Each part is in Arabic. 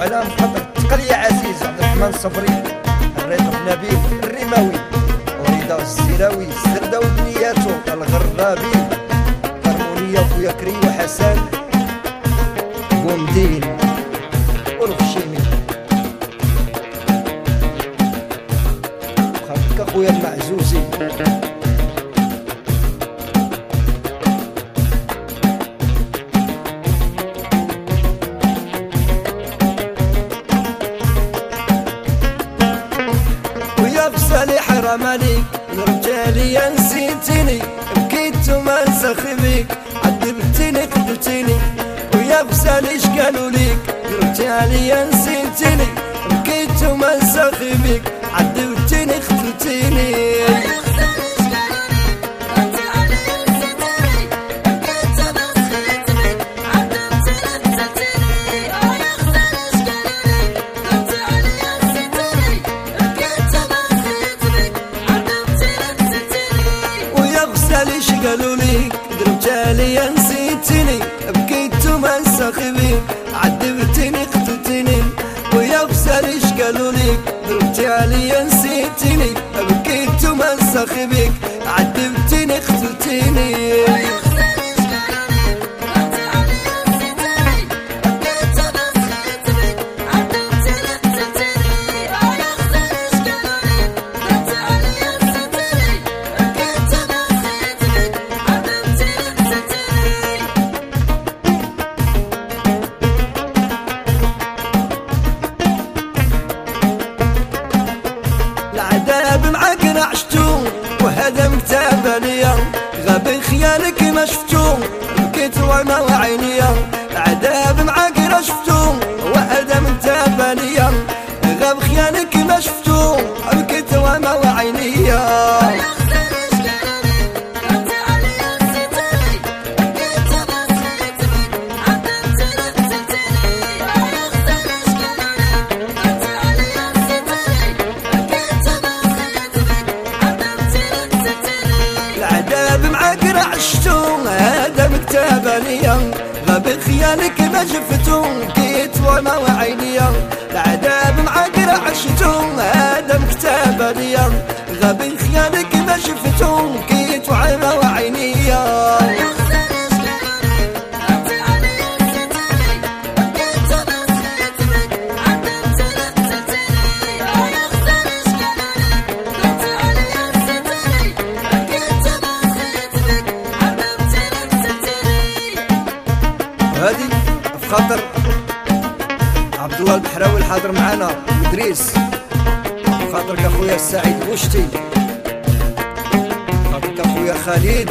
علام خطر تقلي عزيز عبد الرحمن الصبري الريط نبيل الرماوي. وريدا السيراوي السردة ودنياتو الغرابي. هارمونية وخويا كريم وحسن. ومدين حرام عليك رجالي نسيتني بكيت وما بيك عذبتني قتلتني ويا بسالي إيش قالوا ليك؟ رجالي نسيتني بكيت وما بيك عذبتني قتلتني. غسالي إيش قالوا ليك رجالي نسيتني بكيت وما بيك عذبتني قتلتني ويا غسالي إيش قالوا ليك رجالي نسيتني بكيت وما بيك عذبتني بكيت ليا غاب خيالك ما شفتو بكيت وأنا وعينيا العذاب معاك عشتو هذا مكتاب ليا غاب خيالك ما شفتو بكيت وأنا خاطر عبد الله البحراوي الحاضر معانا ادريس في خاطرك أخويا السعيد بوشتي خاطرك أخويا خالد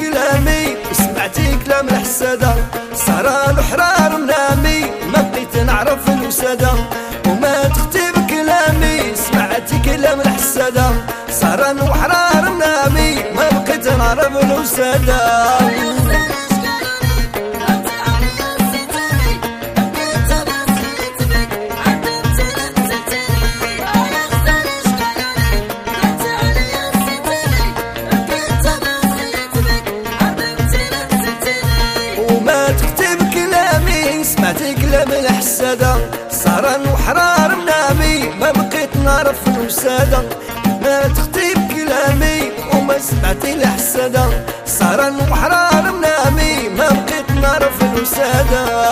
كلامي سمعتي كلام الحسادة. سهران وحرار منامي بقيت نعرف الوسادة وما تختيب كلامي سمعتي كلام الحسادة. سهران وحرار منامي ما بقيت نعرف الوسادة قدام الحسادة صار وحرار منامي. ما بقيت نعرف الوسادة ما تختيب كلامي وما سمعتي الحسادة صار وحرار منامي. ما بقيت نعرف الوسادة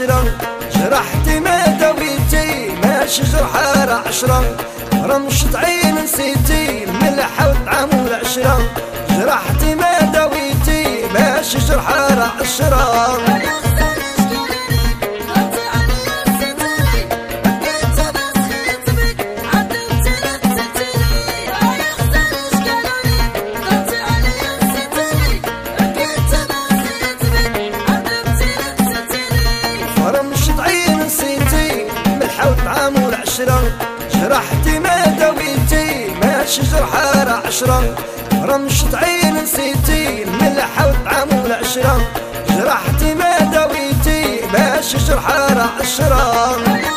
جرحتي ما دويتي ماشي جرحة عشرة. رمشت عين نسيتي ملح وطعام والعشرة جرحتي ما دويتي ماشي جرحة عشرة عشرة. جرحتي ما دويتي ماشي جرحة عشرة. رمشت عين نسيتي الملح والطعام والعشرة. جرحتي ما دويتي ماشي جرحة عشرة.